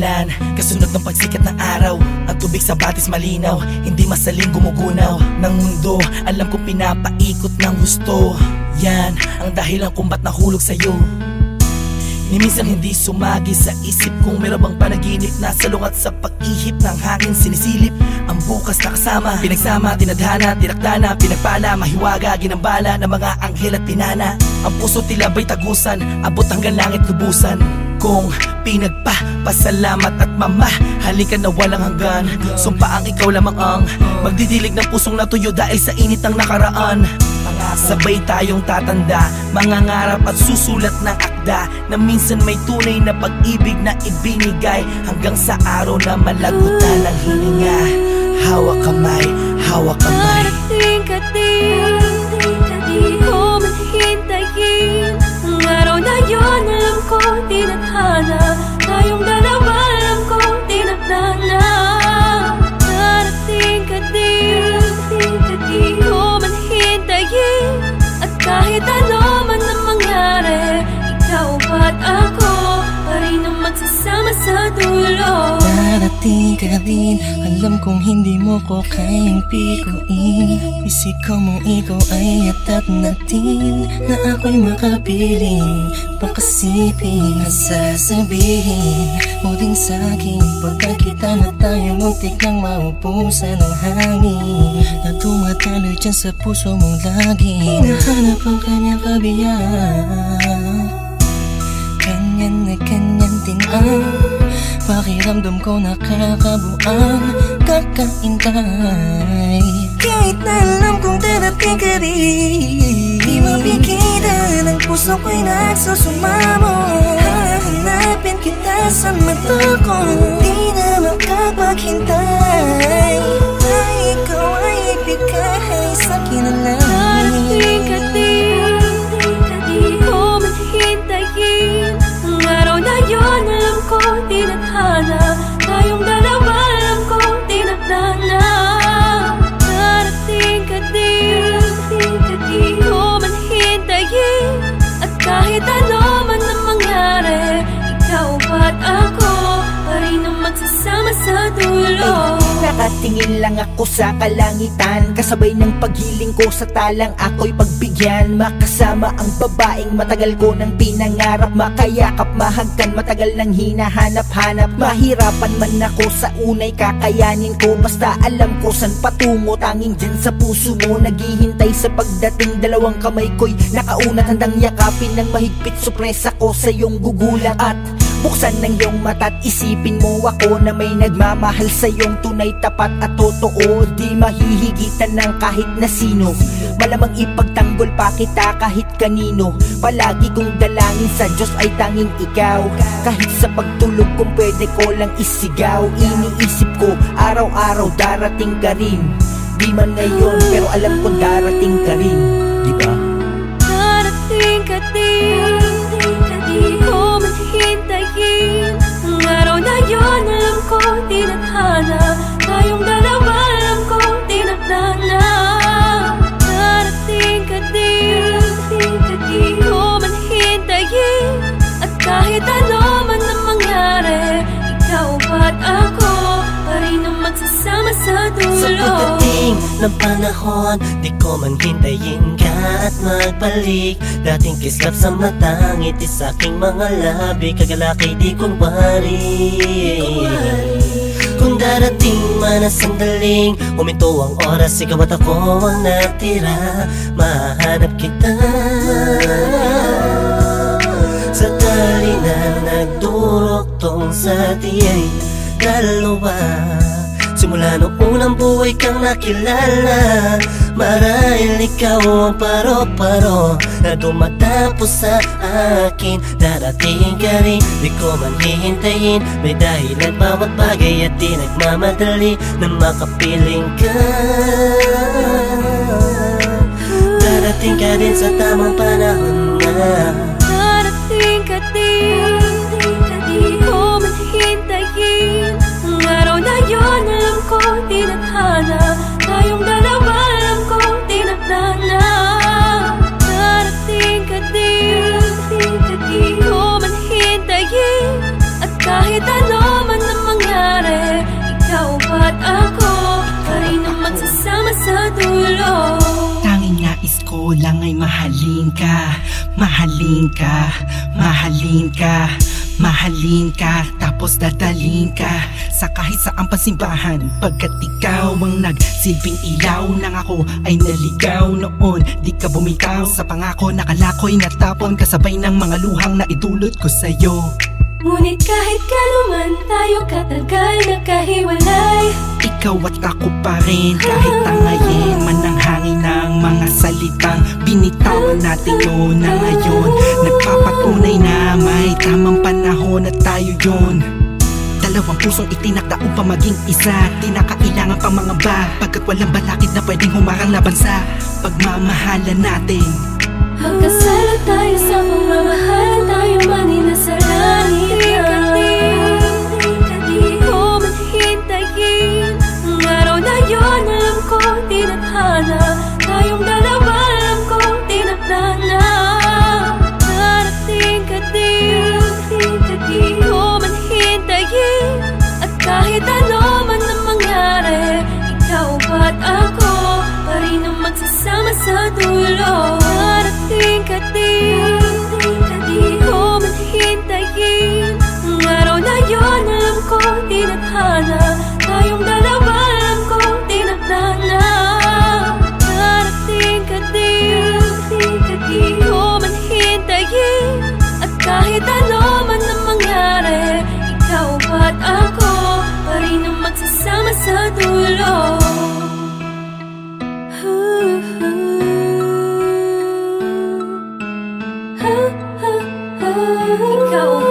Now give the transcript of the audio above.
ulan Kasunod ng pagsikat ng araw. Ang tubig sa batis malinaw Hindi masaling gumugunaw Ng mundo. Alam kong pinapaikot ng gusto. Yan ang dahilan kung ba't nahulog sa'yo. Ni minsan hindi sumagi sa isip kung meron bang panaginip. Na salungat sa pag-ihip ng hangin sinisilip Ang bukas na kasama, pinagsama, tinadhana, tinakdana, pinagpala, mahiwaga, ginambala ng mga anghel at pinana. Ang puso tila ba'y tagusan, abot hanggang langit lubusan Kung pinagpa, pasalamat at mama. Halika na walang hanggan Sumpa ang ikaw lamang ang Magdidilig ng pusong natuyo dahil sa init ng nakaraan. Sabay tayong tatanda Mga ngarap at susulat ng akda Na minsan may tunay na pag-ibig na ibinigay Hanggang sa araw na malagutan ng hininga. Hawak kamay, hawak kamay. Darating ka din Di ko man Ang yun Alam ko tinadhana Tayong Din Alam kong hindi mo ko kayang pikuin. Isikaw mo ikaw ay atat natin Na ako'y makapiling Pakasipin ang sasabihin mo din sa'kin Pagkakita na tayo muntik nang maupusan ng hangin Na tumatalo dyan sa puso mong lagi Hinahanap ang kanyang kabiyang Pakiramdam ko nakakabuang kakaintay. Kahit na alam kong darating ka rin Di mapigilan ang puso ko'y nagsusumamo. Hahanapin kita sa mata ko Di na makapaghintay Nakatingin lang ako sa kalangitan. Kasabay ng paghiling ko sa talang ako'y pagbigyan. Makasama ang babaeng matagal ko nang pinangarap. Makayakap, mahagkan, matagal nang hinahanap-hanap. Mahirapan man ako sa unay kakayanin ko. Basta alam ko san patungo Tanging dyan sa puso mo. Naghihintay sa pagdating Dalawang kamay ko'y nakaunat. Handang yakapin ng mahigpit Supresa ko sa iyong gugulat. At Buksan ng iyong mata't isipin mo ako na may nagmamahal sa iyong tunay tapat at totoo. Di mahihigitan ng kahit na sino. Malamang ipagtanggol pa kita kahit kanino. Palagi kong dalangin sa Diyos ay tanging ikaw. Kahit sa pagtulog kung pwede ko lang isigaw Iniisip ko araw-araw darating ka rin. Di man ngayon pero alam ko darating ka rin. Di ba? Darating ka din hintayin Ang araw na yun Alam ko tinadhana Tayong dalawa Alam ko tinagdana Darating ka din Di ko man hintayin At kahit ano ako Pa rin magsasama sa Sa dulo pagdating ng panahon Di ko man hintayin ka at magbalik. Dating kislap sa mata Ngiti sa aking mga labi. Kagalakay di kunwari Kung darating man ang sandaling Huminto ang oras Ikaw at ako ang natira. Mahanap kita. Sa tali na nagduroktong sa tiyay Dalawa Simula nung unang buhay kang nakilala Marahil ikaw ang paro-paro Na dumatapos sa akin. Darating ka rin, di ko man hihintayin. May dahilan bawat bagay at di nagmamadali Na makapiling ka? Darating ka din sa tamang panahon na Kahit ano man ang mangyari Ikaw at ako? Tayo naman sasama sa dulo. Tanging nais ko lang ay mahalin ka Mahalin ka Mahalin ka Mahalin ka Tapos dadalhin ka Sa kahit saang pasimbahan. Pagkat ikaw ang nagsilbing ilaw Nang ako ay naligaw noon Di ka bumitaw sa pangako Nakalako'y natapon Kasabay ng mga luhang na idulot ko sa'yo. Ngunit kahit kanuman tayo katagal nagkahiwalay Ikaw at ako pa rin Kahit tangayin man ang hangin ng mga salitang Binitawan natin noon na ngayon. Nagpapatunay na may tamang panahon at tayo yon Dalawang pusong itinakda upang maging isa Di na kailangan pang mga ba? Pagkat walang balakid na pwedeng humarang laban sa Pagmamahalan natin. Magkasala tayo sa pagmamahalan những câu